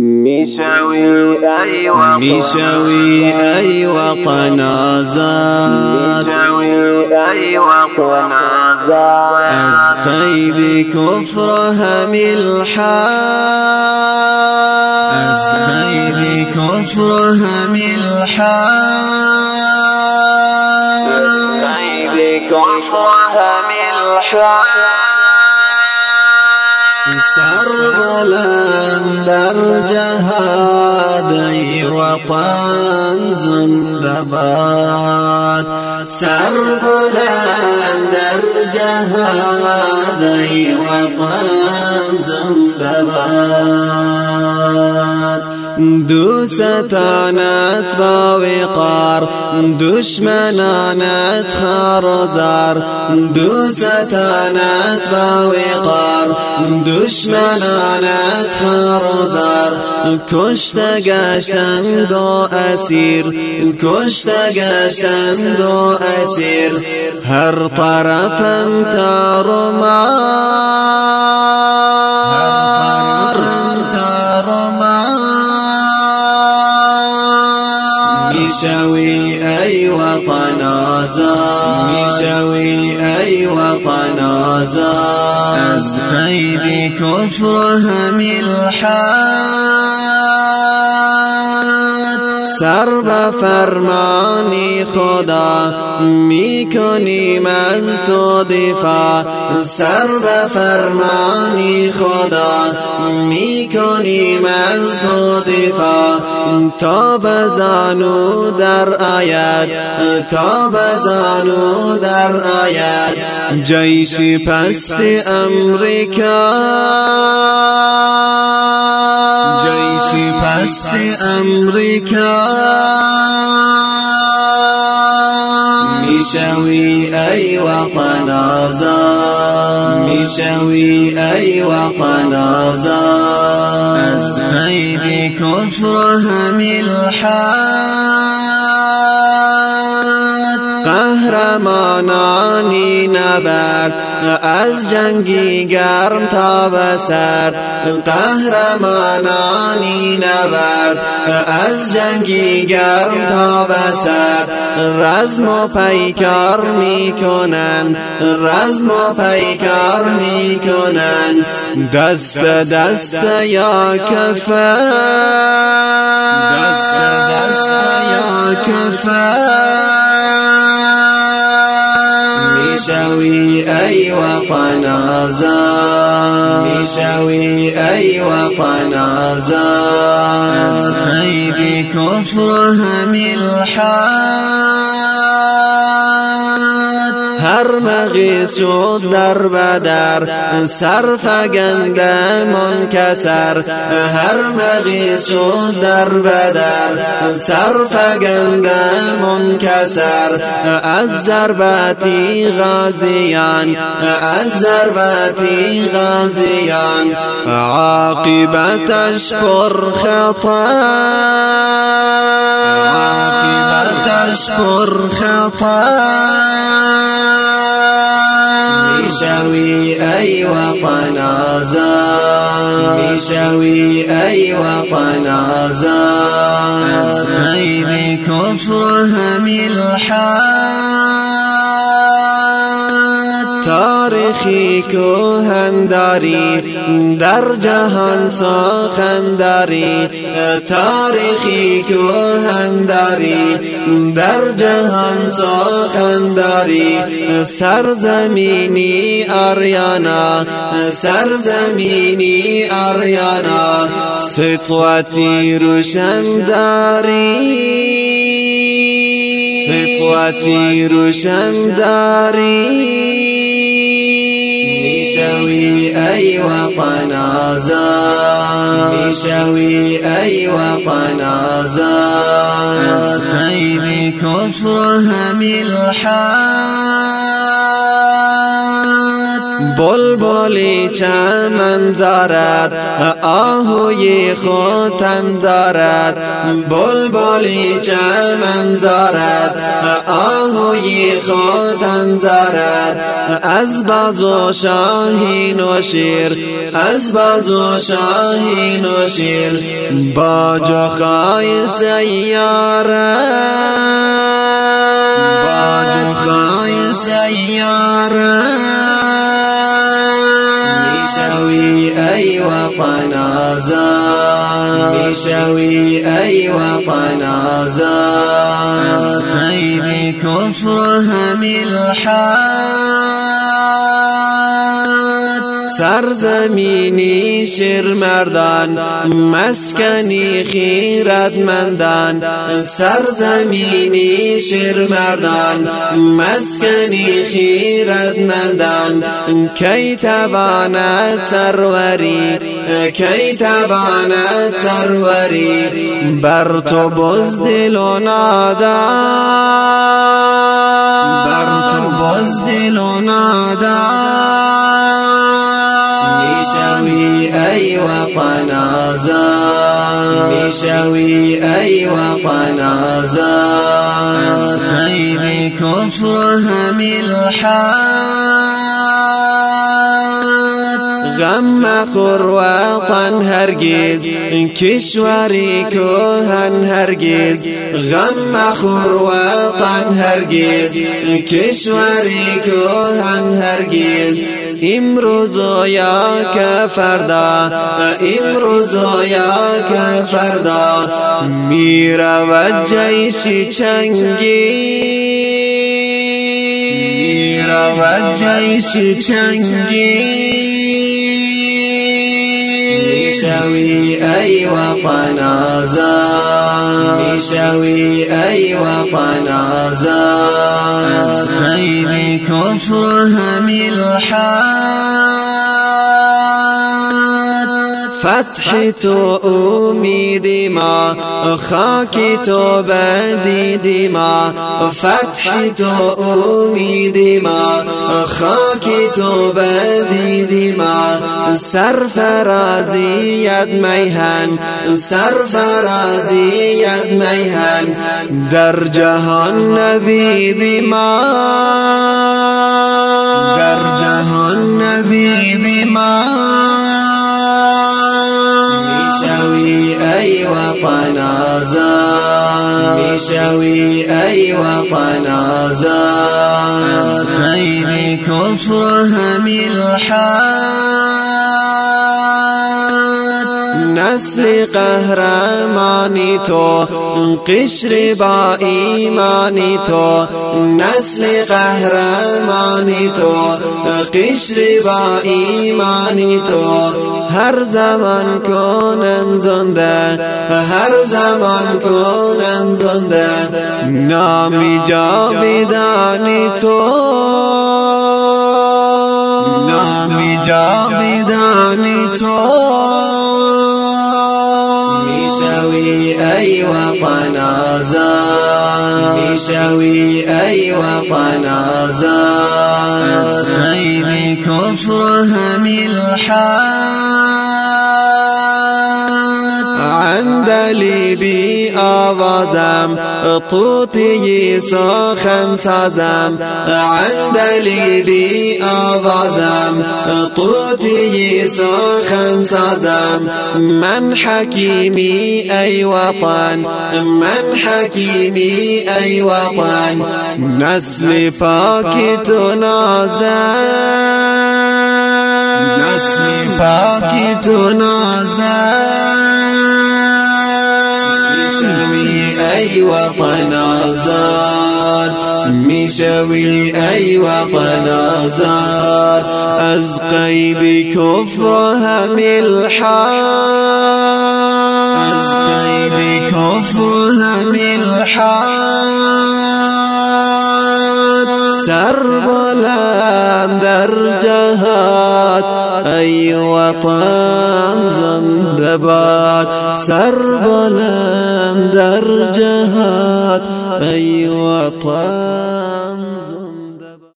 ای وطن میشوی ای وطن آزاد ای وطن آزاد از قید کفر همی الحال از قید کفر همی الحال از قید کفر همی الحال سر بلند در جهاد ای وطن زنده باد. سر بلند در جهاد ای وطن زنده باد دوستانت با وقار دشمنانت خار و زار. دوستانت با وقار دشمنانت خار و زار. کشته گشتند و اسیر کشته گشتند و اسیر. هر طرفم تار کفر همی سر به فرمانی خدا میکنیم از تو دفاع. سر به فرمانی خدا می‌کنیم از تو دفاع. تا بزانو در آید. تا بزانو در آید. جیش پست امریکا. جیش پست امریکا. میشوی ای وطن آزاد میشوی ای وطن آزاد از قید کفر همی قهرمانانی نبرد از جنگی گرم تا بسر قهرمانانی نبرد از جنگی گرم تا بسر رزم و پیکار می‌کنن. رزم و پیکار می‌کنن. دست دست یا کفر. دست دست یا کفر. میشوی ای وطن آزاد میشوی ای وطن آزاد از قید کفر شد در بدر سر فگنده منکسر هر مغیس شد در بدر سر فگنده منکسر از ضربتی غازیان از ضربتی غازیان. عاقبتش پر خطر تشكر خطر مشاوي أي وطن آزاد مشاوي أي وطن آزاد قيد كفرهم الحال. کوهن هنداری در جهان ساخن داری تاریخی کو هنداری در جهان ساخن داری سرزمینی آریانا سرزمینی آریانا سطواتی روشن داری صفوتی روشن داری. میشوی ای وطن آزاد میشوی ای وطن آزاد از قید کفر همی الحال. بلبلی چمن زارد آهوی خوتن زارد. بلبلی چمن زارد آهوی خوتن زارد. از بازو شاهین و شیر از بازو شاهین و شیر. با جخای سیاره. با جخای سیاره. میشوی ای وطن آزاد. از قید کفر همی سرزمینی شیر مردان مسکنی خیرت مندان سرزمینی شیر مردان مسکنی غیرت مندان کی تواند سروری کی تواند سروری بر تو بزدل و نادان بر تو بزدل و نادان میشوی ای وطن آزاد میشوی ای وطن آزاد قید کفر همی غم مخور وطن هرگز. کشوری کوهن هرگز. غم مخور وطن هرگز. کشوری کوهن هرگز. امروز یا که فردا امروز یا که فردا. می‌رود جیش چنگی. می‌رود جیش چنگی. میشوی ای وطن آزاد میشوی ای وطن آزاد از قید کفر فتح تو امیدی ما خاکی تو بدیدی ما فتح تو امیدی ما خاکی تو بدیدی ما سرفرازیت میهن سرفرازیت میهن در جهان نویدی ما در جهان نویدی ما میشوی ای وطن آزاد میشوی ای وطن آزاد از قید کفر همی نسل قهرمانی تو قشر با ایمانی تو. نسل قهرمانی تو قشر با ایمانی تو. هر زمان کنن زنده هر زمان کنن زنده نامی جاویدانی تو. نامی جاویدانی تو. آزاد میشوی ای وطن آزاد از قید کفر عندلیبی آوازم طوطی سخن سازم عندلیبی آوازم طوطی سخن سازم من حکیمی ای وطن من حکیمی ای وطن نسل پاکی تو نازم نسل پاکی تو نازم ای وطن آزاد. میشوی ای وطن آزاد. کفر همی از قید کفر همی سر بلند در جهان ای وطن زنده‌باد سر بلند در جهات ای وطن